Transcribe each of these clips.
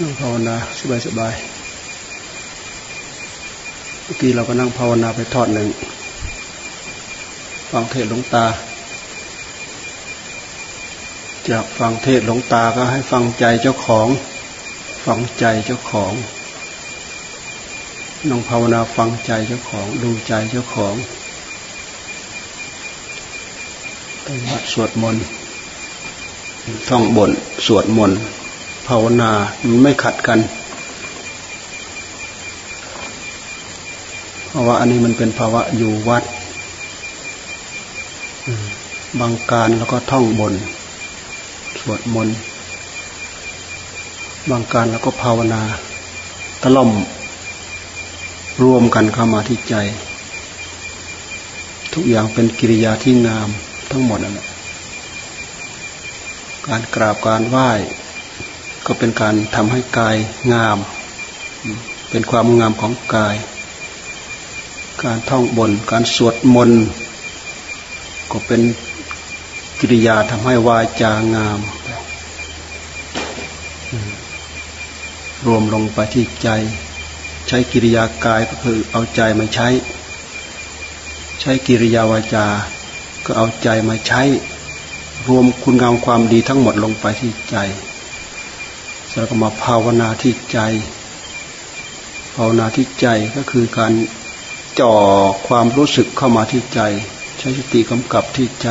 นั่งภาวนาสบายสบายเมื่อกี้เราก็นั่งภาวนาไปทอดหนึ่งฟังเทศหลวงตา จากฟังเทศหลวงตาก็ให้ฟังใจเจ้าของ ฟังใจเจ้าของนั่งภาวนาฟังใจเจ้าของ ดูใจเจ้าของต้องวัดสวดมนต์ท่องบนสวดมนต์ ภาวนามันไม่ขัดกัน เพราะว่าอันนี้มันเป็นภาวะอยู่วัดบางการแล้วก็ท่องบน สวดมนต์บางการแล้วก็ภาวนา ตะล่อม รวมกันเข้ามาที่ใจ ทุกอย่างเป็นกิริยาที่งามทั้งหมดนั่นแหละการกราบการไหว้ ก็เป็นการทำให้กายงาม เป็นความงามของกาย การท่องบน การสวดมนต์ก็เป็นกิริยาทำให้วาจางาม รวมลงไปที่ใจ ใช้กิริยากายก็คือเอาใจมาใช้ ใช้กิริยาวาจา ก็เอาใจมาใช้ รวมคุณงามความดีทั้งหมดลงไปที่ใจ แล้วก็มาภาวนาที่ใจ ภาวนาที่ใจก็คือการจ่อความรู้สึกเข้ามาที่ใจ ใช้สติกำกับที่ใจ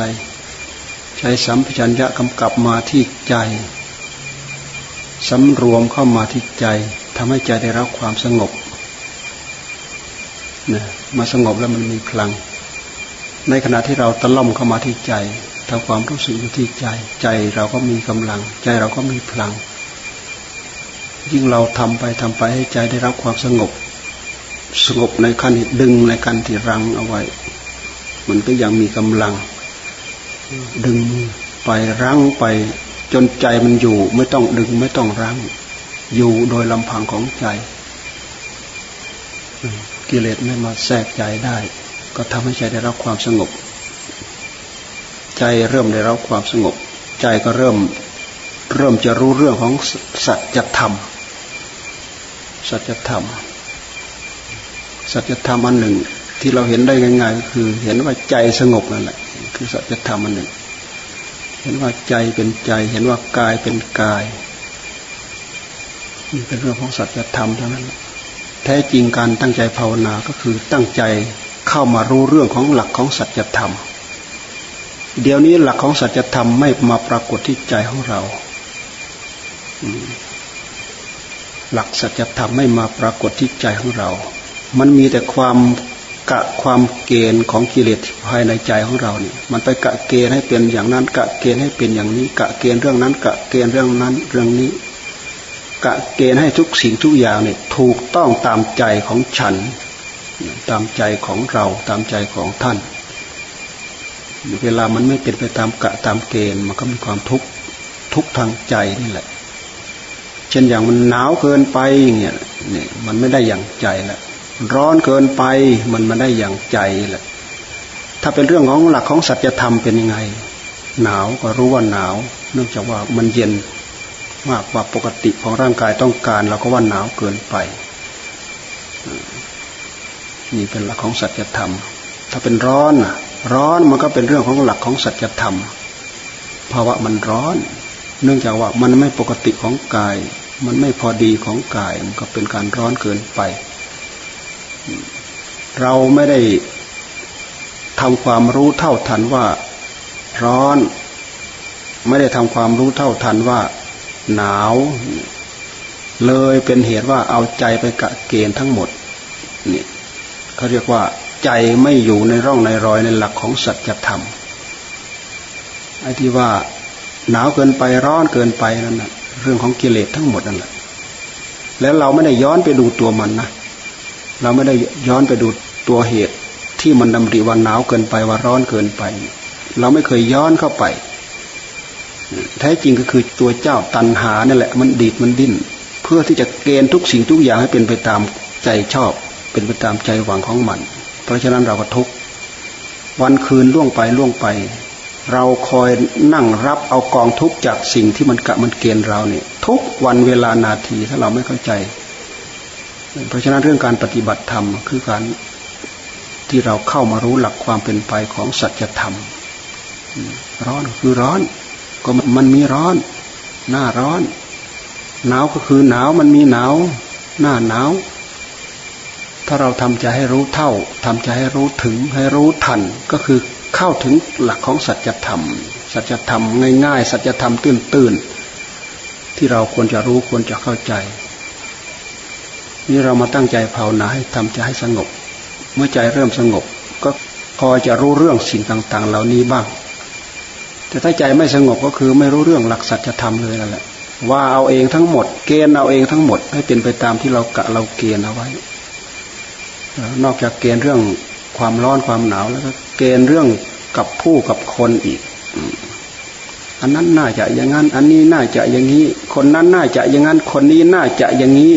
ใช้สัมผัสัญญะกำกับมาที่ใจสำรวมเข้ามาที่ใจทำให้ใจได้รับความสงบนะมาสงบแล้วมันมีพลัง ในขณะที่เราตะล่อมเข้ามาที่ใจทำความรู้สึกอยู่ที่ใจ ใจเราก็มีกำลัง ใจเราก็มีพลัง ยิ่งเราทำไปทำไปให้ใจได้รับความสงบ สงบในขั้นดึงในขั้นที่รังเอาไว้ มันก็ยังมีกำลัง ดึงไปรั้งไปจนใจมันอยู่ ไม่ต้องดึงไม่ต้องรั้ง อยู่โดยลำพังของใจ กิเลสไม่มาแทรกใจได้ ก็ทำให้ใจได้รับความสงบ ใจเริ่มได้รับความสงบ ใจก็เริ่มเริ่มจะรู้เรื่องของสัจธรรม สัจธรรม สัจธรรมอันหนึ่ง ที่เราเห็นได้ง่ายๆก็คือเห็นว่าใจสงบนั่นแหละ คือสัจธรรมอันหนึ่ง เห็นว่าใจเป็นใจ เห็นว่ากายเป็นกายนี่เป็นเรื่องของสัจธรรมเท่านั้นแท้จริงการตั้งใจภาวนาก็คือตั้งใจเข้ามารู้เรื่องของหลักของสัจธรรม เดี๋ยวนี้หลักของสัจธรรมไม่มาปรากฏที่ใจของเรา หลักสัจธรรมไม่มาปรากฏที่ใจของเรา มันมีแต่ความกะความเกณฑ์ของกิเลสภายในใจของเราเนี่ย มันไปกะเกณฑ์ให้เป็นอย่างนั้น กะเกณฑ์ให้เป็นอย่างนี้ กะเกณฑ์เรื่องนั้น กะเกณฑ์เรื่องนั้นเรื่องนี้ กะเกณฑ์ให้ทุกสิ่งทุกอย่างเนี่ยถูกต้องตามใจของฉัน ตามใจของเราตามใจของท่าน เวลามันไม่เป็นไปตามกะตามเกณฑ์มันก็มีความทุกข์ทุกทางใจนี่แหละ ช่นอย่างมันหนาวเกินไปเนี่ยเนี่ยมันไม่ได้อย่างใจล้วร้อนเกินไปมันมาได้อย่างใจละถ้าเป็นเรื่องของหลักของสัจธรรมเป็นยังไง หนาวก็รู้ว่าหนาว เนื่องจากว่ามันเย็นมากกว่าปกติของร่างกายต้องการเราก็ว่าหนาวเกินไปนี่เป็นหลักของสัจธรรม ถ้าเป็นร้อนอะร้อนมันก็เป็นเรื่องของหลักของสัจธรรมภาวะมันร้อน เนื่องจากว่ามันไม่ปกติของกาย มันไม่พอดีของกายมันก็เป็นการร้อนเกินไป เราไม่ได้ทำความรู้เท่าทันว่าร้อน ไม่ได้ทำความรู้เท่าทันว่า หนาว เลยเป็นเหตุว่าเอาใจไปกะเกณฑ์ทั้งหมดนี่เขาเรียกว่า ใจไม่อยู่ในร่องในรอยในหลักของสัจธรรมไอ้ที่ว่าหนาวเกินไปร้อนเกินไปนั่นนะ เรื่องของกิเลสทั้งหมดนั่นแหละ แล้วเราไม่ได้ย้อนไปดูตัวมันนะเราไม่ได้ย้อนไปดูตัวเหตุที่มันดำริว่าหนาวเกินไปว่าร้อนเกินไป เราไม่เคยย้อนเข้าไปแท้จริงก็คือตัวเจ้าตันหานี่แหละ มันดีดมันดิ้น เพื่อที่จะเกณฑ์ทุกสิ่งทุกอย่างให้เป็นไปตามใจชอบ เป็นไปตามใจหวังของมัน เพราะฉะนั้นเราก็ทุกวันคืนล่วงไปล่วงไป เราคอยนั่งรับเอากองทุกจากสิ่งที่มันกะมันเกณฑ์เราเนี่ย ทุกวันเวลานาทีถ้าเราไม่เข้าใจ เพราะฉะนั้นเรื่องการปฏิบัติธรรมคือการที่เราเข้ามารู้หลักความเป็นไปของสัจธรรม ร้อนคือร้อน ก็มันมีร้อน หน้าร้อน หนาวก็คือหนาวมันมีหนาว หน้าหนาว ถ้าเราทำใจให้รู้เท่าทำใจให้รู้ถึงให้รู้ทันก็คือ เข้าถึงหลักของสัจธรรม สัจธรรมง่ายๆ สัจธรรมตื้นๆ ที่เราควรจะรู้ควรจะเข้าใจ นี่เรามาตั้งใจภาวนาให้ทำใจให้สงบ เมื่อใจเริ่มสงบ ก็พอจะรู้เรื่องสิ่งต่างๆ เหล่านี้บ้าง แต่ถ้าใจไม่สงบก็คือไม่รู้เรื่องหลักสัจธรรมเลยนั่นแหละว่าเอาเองทั้งหมด เกณฑ์เอาเองทั้งหมด ให้เป็นไปตามที่เรากะเราเกณฑ์เอาไว้นอกจากเกณฑ์เรื่อง ความร้อนความหนาวแล้วก็เกณฑ์เรื่องกับผู้กับคนอีก อันนั้นน่าจะอย่างนั้น อันนี้น่าจะอย่างนี้ คนนั้นน่าจะอย่างนั้น คนนี้น่าจะอย่างนี้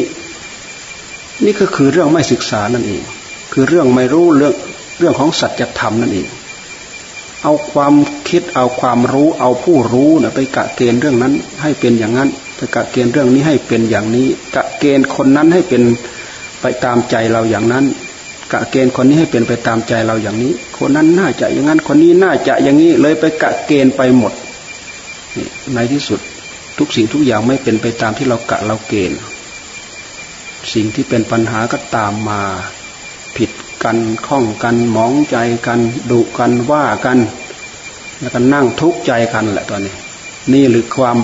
นี่ก็คือเรื่องไม่ศึกษานั่นเอง คือเรื่องไม่รู้เรื่องเรื่องของสัจธรรมนั่นเอง เอาความคิดเอาความรู้เอาผู้รู้นะไปกะเกณฑ์เรื่องนั้น ให้เป็นอย่างนั้นไปกะเกณฑ์เรื่องนี้ให้เป็นอย่างนี้ กะเกณฑ์คนนั้นให้เป็นไปตามใจเราอย่างนั้น กะเกณฑ์คนนี้ให้เป็นไปตามใจเราอย่างนี้ คนนั้นน่าจะอย่างนั้นคนนี้น่าจะอย่างนี้เลยไปกะเกณฑ์ไปหมดในที่สุดทุกสิ่งทุกอย่างไม่เป็นไปตามที่เรากะเราเกณฑ์ สิ่งที่เป็นปัญหาก็ตามมา ผิดกันข้องกันมองใจกันดุกันว่ากัน แล้วก็นั่งทุกข์ใจกันแหละตอนนี้ นี่หรือความ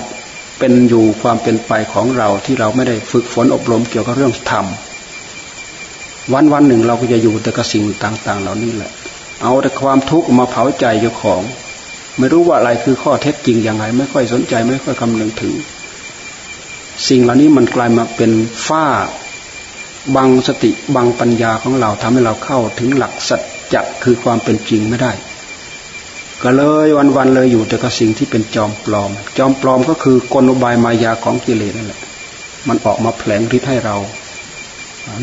เป็นอยู่ความเป็นไปของเราที่เราไม่ได้ฝึกฝนอบรมเกี่ยวกับเรื่องธรรม วันวันหนึ่งเราก็จะอยู่แต่กับสิ่งต่าง ๆ เหล่านี้แหละ เอาแต่ความทุกข์มาเผาใจเจ้าของ ไม่รู้ว่าอะไรคือข้อเท็จจริงอยังไงไม่ค่อยสนใจไม่ค่อยคำนึงถึง สิ่งเหล่านี้มันกลายมาเป็นฝ้าบังสติบังปัญญาของเราทำให้เราเข้าถึงหลักสัจจะคือความเป็นจริงไม่ได้ ก็เลยวันๆเลยอยู่แต่กับสิ่งที่เป็นจอมปลอม จอมปลอมก็คือกลอุบายมายาของกิเลสนั่นแหละ มันออกมาแผลงฤทธิ์ให้เรา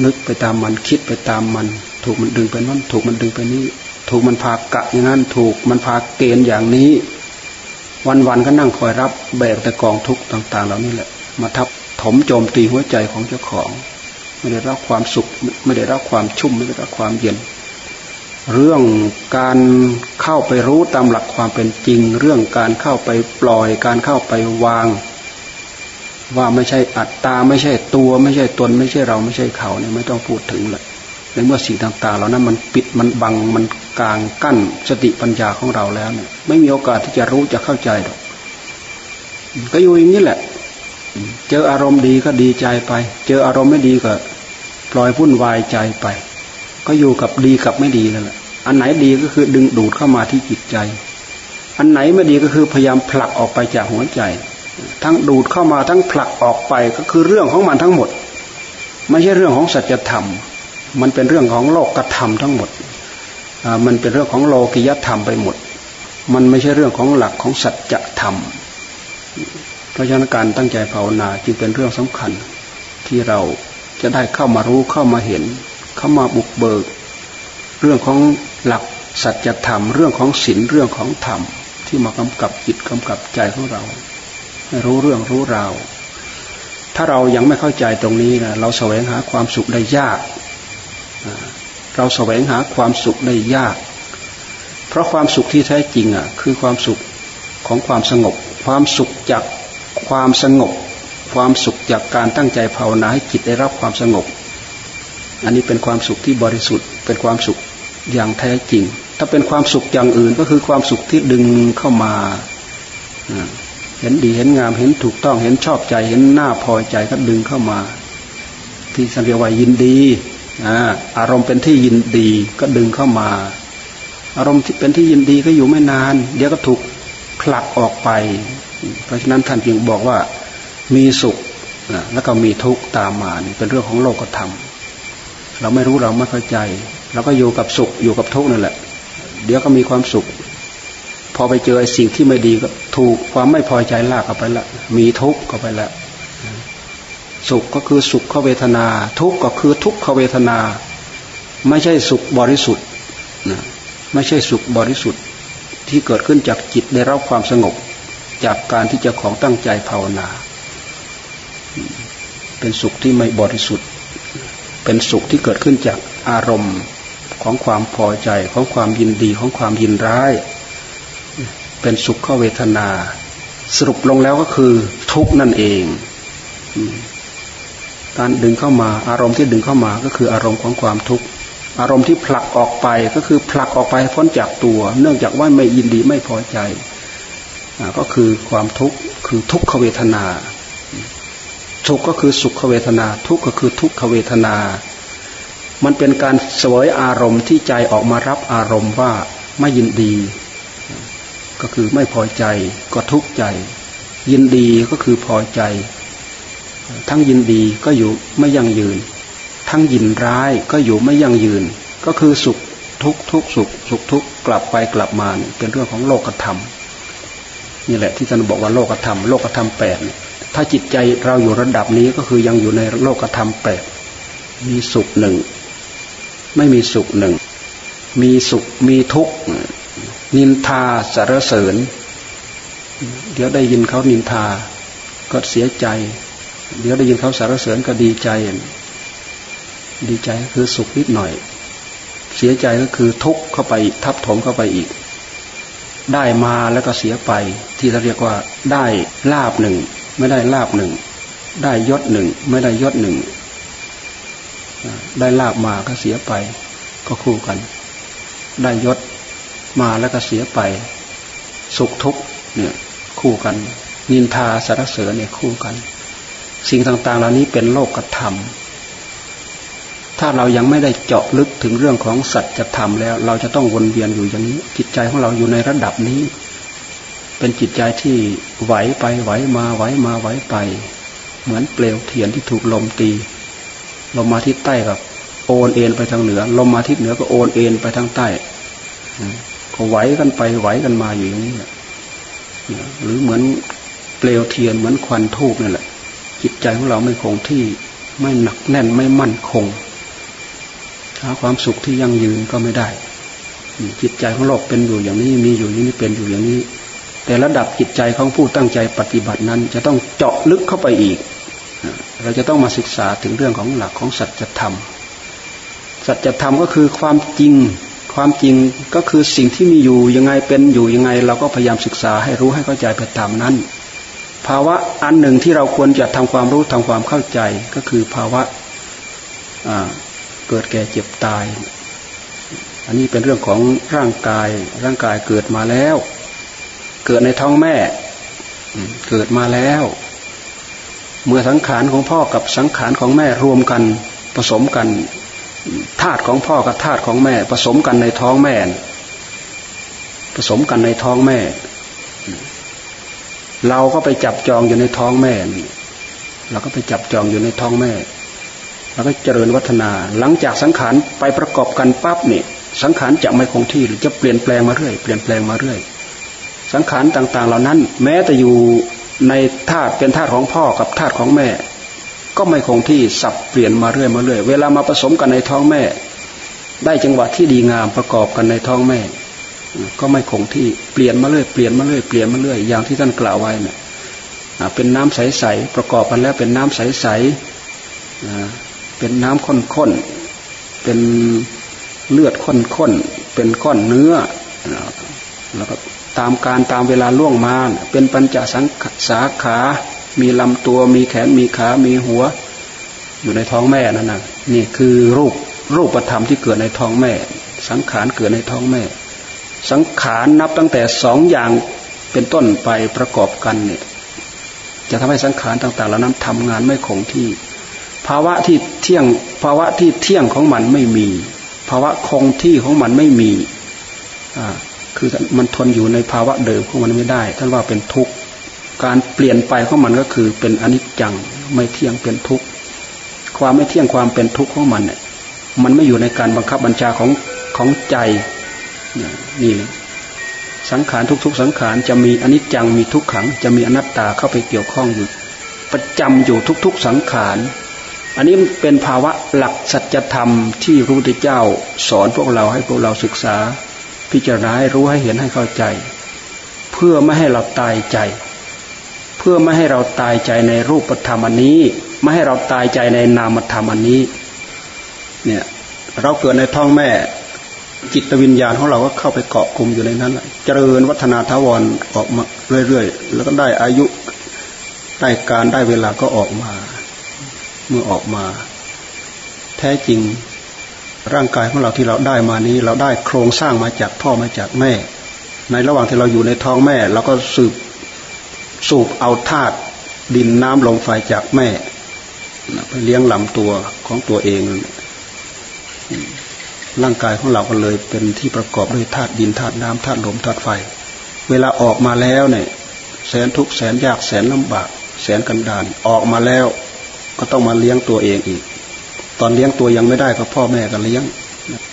นึกไปตามมันคิดไปตามมัน ถูกมันดึงไปนั่นถูกมันดึงไปนี้ ถูกมันพากะอย่างนั้นถูกมันพาเกณฑ์อย่างนี้ วันๆก็นั่งคอยรับแบกแต่กองทุกข์ต่าง ๆ เหล่านี้แหละ มาทับถมโจมตีหัวใจของเจ้าของ ไม่ได้รับความสุข ไม่ได้รับความชุ่มไม่ได้รับความเย็น เรื่องการเข้าไปรู้ตามหลักความเป็นจริง เรื่องการเข้าไปปล่อยการเข้าไปวางว่าไม่ใช่อัตตาไม่ใช่ ตัวไม่ใช่ตนไม่ใช่เราไม่ใช่เขาเนี่ยไม่ต้องพูดถึงเลยในเมื่อสิ่งต่างๆเหล่านั้นมันปิดมันบังมันกลางกั้นสติปัญญาของเราแล้วเนี่ยไม่มีโอกาสที่จะรู้จะเข้าใจหรอกก็อยู่อย่างนี้แหละ เจออารมณ์ดีก็ดีใจไป เจออารมณ์ไม่ดีก็ปล่อยพุ่นวายใจไป ก็อยู่กับดีกับไม่ดีนั่นแหละอันไหนดีก็คือดึงดูดเข้ามาที่จิตใจ อันไหนไม่ดีก็คือพยายามผลักออกไปจากหัวใจ ทั้งดูดเข้ามาทั้งผลักออกไปก็คือเรื่องของมันทั้งหมด ไม่ใช่เรื่องของสัจธรรม มันเป็นเรื่องของโลกธรรมทั้งหมดมันเป็นเรื่องของโลกิยธรรมไปหมด มันไม่ใช่เรื่องของหลักของสัจธรรม เพราะฉะนั้นการตั้งใจภาวนาจึงเป็นเรื่องสำคัญที่เราจะได้เข้ามารู้เข้ามาเห็น เข้ามาบุกเบิก เรื่องของหลักสัจธรรม เรื่องของศีลเรื่องของธรรม ที่มากำกับจิตกำกับใจของเรา รู้เรื่องรู้ราว ถ้าเรายังไม่เข้าใจตรงนี้นะเราแสวงหาความสุขได้ยาก เราแสวงหาความสุขได้ยาก เพราะความสุขที่แท้จริงอะคือความสุขของความสงบ ความสุขจากความสงบ ความสุขจากการตั้งใจภาวนาให้จิตได้รับความสงบ อันนี้เป็นความสุขที่บริสุทธิ์ เป็นความสุขอย่างแท้จริง ถ้าเป็นความสุขอย่างอื่นก็คือความสุขที่ดึงเข้ามา เห็นดีเห็นงามเห็นถูกต้องเห็นชอบใจ เห็นหน้าพอใจก็ดึงเข้ามา ที่สังเกตว่ายินดีอารมณ์เป็นที่ยินดีก็ดึงเข้ามา อารมณ์ที่เป็นที่ยินดีก็อยู่ไม่นาน เดี๋ยวก็ถูกผลักออกไป เพราะฉะนั้นท่านจึงบอกว่ามีสุขแล้วก็มีทุกข์ตามมาเป็นเรื่องของโลกธรรมเราไม่รู้เราไม่เข้าใจเราก็อยู่กับสุขอยู่กับทุกข์นั่นแหละ เดี๋ยวก็มีความสุข อไปเจอไอ้สิ่งที่ไม่ดีก็ถูกความไม่พอใจลากเข้าไปละ มีทุกข์เข้าไปละ สุขก็คือสุขเวทนา ทุกข์ก็คือทุกขเวทนา ไม่ใช่สุขบริสุทธิ์นะไม่ใช่สุขบริสุทธิ์ที่เกิดขึ้นจากจิตได้รับความสงบ จากการที่จะของตั้งใจภาวนา เป็นสุขที่ไม่บริสุทธิ์ เป็นสุขที่เกิดขึ้นจากอารมณ์ของความพอใจของความยินดีของความยินร้าย เป็นสุขเวทนา สรุปลงแล้วก็คือทุกนั่นเองการดึงเข้ามา อารมณ์ที่ดึงเข้ามาก็คืออารมณ์ของความทุกข์อารมณ์ที่ผลักออกไปก็คือผลักออกไปพ้นจากตัว เนื่องจากว่าไม่ยินดีไม่พอใจก็คือความทุกข์คือทุกขเวทนาสุขก็คือสุขเวทนา ทุกก็คือทุกขเวทนา มันเป็นการสวยอารมณ์ที่ใจออกมารับอารมณ์ว่าไม่ยินดี ก็คือไม่พอใจก็ทุกข์ใจ ยินดีก็คือพอใจ ทั้งยินดีก็อยู่ไม่ยั่งยืน ทั้งยินร้ายก็อยู่ไม่ยั่งยืน ก็คือสุขทุกทุกสุขสุขทุกกลับไปกลับมาเป็นเรื่องของโลกธรรมนี่แหละที่ท่านบอกว่าโลกธรรมโลกธรรมแปดถ้าจิตใจเราอยู่ระดับนี้ก็คือยังอยู่ในโลกธรรมแปดมีสุขหนึ่งไม่มีสุขหนึ่งมีสุขมีทุกข์ นินทาสารเสริญ เดี๋ยวได้ยินเขานินทา ก็เสียใจ เดี๋ยวได้ยินเขาสารเสริญก็ดีใจ ดีใจก็คือสุขนิดหน่อย เสียใจก็คือทุกข์เข้าไปทับถมเข้าไปอีก ได้มาแล้วก็เสียไป ที่เราเรียกว่า ได้ลาบหนึ่ง ไม่ได้ลาบหนึ่ง ได้ยศหนึ่ง ไม่ได้ยศหนึ่ง ได้ลาบมาก็เสียไป ก็คู่กัน ได้ยศ มาแล้วก็เสียไป สุขทุกข์เนี่ยคู่กัน นินทาสารเสริญเนี่ยคู่กัน สิ่งต่างๆ เหล่านี้เป็นโลกธรรม ถ้าเรายังไม่ได้เจาะลึกถึงเรื่องของสัจธรรมแล้ว เราจะต้องวนเวียนอยู่อย่างนี้ จิตใจของเราอยู่ในระดับนี้ เป็นจิตใจที่ไหวไปไหวมาไหวมาไหวไป เหมือนเปลวเทียนที่ถูกลมตีลมมาทิศใต้กับโอนเอ็นไปทางเหนือ ลมมาทิศเหนือก็โอนเอ็นไปทางใต้ ก็ไหวกันไปไหวกันมาอยู่อย่างนี้หรือเหมือนเปลวเทียนเหมือนควันทูบนี่แหละ จิตใจของเราไม่คงที่ไม่หนักแน่นไม่มั่นคงหาความสุขที่ยั่งยืนก็ไม่ได้ จิตใจของโลกเป็นอยู่อย่างนี้มีอยู่อย่างนี้เป็นอยู่อย่างนี้ แต่ระดับจิตใจของผู้ตั้งใจปฏิบัตินั้น จะต้องเจาะลึกเข้าไปอีก เราจะต้องมาศึกษาถึงเรื่องของหลักของสัจธรรม สัจธรรมก็คือความจริง ความจริงก็คือสิ่งที่มีอยู่ยังไงเป็นอยู่ยังไง เราก็พยายามศึกษาให้รู้ให้เข้าใจไปตามนั้น ภาวะอันหนึ่งที่เราควรจะทำความรู้ทำความเข้าใจก็คือภาวะเกิดแก่เจ็บตาย อันนี้เป็นเรื่องของร่างกาย ร่างกายเกิดมาแล้ว เกิดในท้องแม่ เกิดมาแล้ว เมื่อสังขารของพ่อกับสังขารของแม่รวมกันผสมกัน ธาตุของพ่อกับธาตุของแม่ ผสมกันในท้องแม่ ผสมกันในท้องแม่ เราก็ไปจับจองอยู่ในท้องแม่เราก็ไปจับจองอยู่ในท้องแม่แล้วก็เจริญวัฒนา หลังจากสังขารไปประกอบกันปั๊บเนี่ยสังขารจะไม่คงที่หรือจะเปลี่ยนแปลงมาเรื่อย เปลี่ยนแปลงมาเรื่อย สังขารต่าง ๆ เหล่านั้น แม้แต่อยู่ในธาตุเป็นธาตุของพ่อกับธาตุของแม่ ก็ไม่คงที่สับเปลี่ยนมาเรื่อยมาเรื่อยเวลามาผสมกันในท้องแม่ ได้จังหวะที่ดีงามประกอบกันในท้องแม่ ก็ไม่คงที่เปลี่ยนมาเรื่อยเปลี่ยนมาเรื่อยเปลี่ยนมาเรื่อยอย่างที่ท่านกล่าวไว้เนี่ยเป็นน้ำใสๆประกอบกันแล้วเป็นน้ำใสๆเป็นน้ำข้นๆเป็นเลือดข้นๆเป็นก้อนเนื้อแล้วก็ตามการตามเวลาล่วงมาเป็นปัญจสังสาขา มีลำตัว มีแขน มีขา มีหัว อยู่ในท้องแม่นั่นนะนี่คือรูปรูปธรรมที่เกิดในท้องแม่ สังขารเกิดในท้องแม่ สังขารนับตั้งแต่สองอย่างเป็นต้นไปประกอบกันเนี่ย จะทำให้สังขารต่างๆเหล่านั้นทำงานไม่คงที่ ภาวะที่เที่ยงภาวะที่เที่ยงของมันไม่มี ภาวะคงที่ของมันไม่มีอ่าคือมันทนอยู่ในภาวะเดิมของมันไม่ได้ท่านว่าเป็นทุกข์ การเปลี่ยนไปของมันก็คือเป็นอนิจจังไม่เที่ยงเป็นทุกข์ความไม่เที่ยงความเป็นทุกข์ของมันเนี่ยมันไม่อยู่ในการบังคับบัญชาของของใจนี่สังขารทุกๆ สังขารจะมีอนิจจังมีทุกขัง จะมีอนัตตาเข้าไปเกี่ยวข้องอยู่ ประจำอยู่ทุกๆ สังขารอันนี้เป็นภาวะหลักสัจธรรมที่พระพุทธเจ้าสอนพวกเราให้พวกเราศึกษา พิจารณาให้รู้ให้เห็นให้เข้าใจ เพื่อไม่ให้เราตายใจ เพื่อไม่ให้เราตายใจในรูปธรรมอันนี้ ไม่ให้เราตายใจในนามธรรมอันนี้ เนี่ยเราเกิดในท้องแม่ จิตวิญญาณของเราก็เข้าไปเกาะกลุ่มอยู่ในนั้นแหละเจริญวัฒนาทวรออกมาเรื่อยๆ แล้วก็ได้อายุได้การได้เวลาก็ออกมา เมื่อออกมา แท้จริงร่างกายของเราที่เราได้มานี้ เราได้โครงสร้างมาจากพ่อมาจากแม่ ในระหว่างที่เราอยู่ในท้องแม่ เราก็สืบ สูบเอาธาตุดินน้ำลมไฟจากแม่ไปเลี้ยงลำตัวของตัวเอง ร่างกายของเราก็เลยเป็นที่ประกอบด้วยธาตุดินธาตุน้ำธาตุลมธาตุไฟ เวลาออกมาแล้วเนี่ย แสนทุกแสนยากแสนลำบาก แสนกันดานออกมาแล้วก็ต้องมาเลี้ยงตัวเองอีก ตอนเลี้ยงตัวยังไม่ได้ก็พ่อแม่ก็เลี้ยง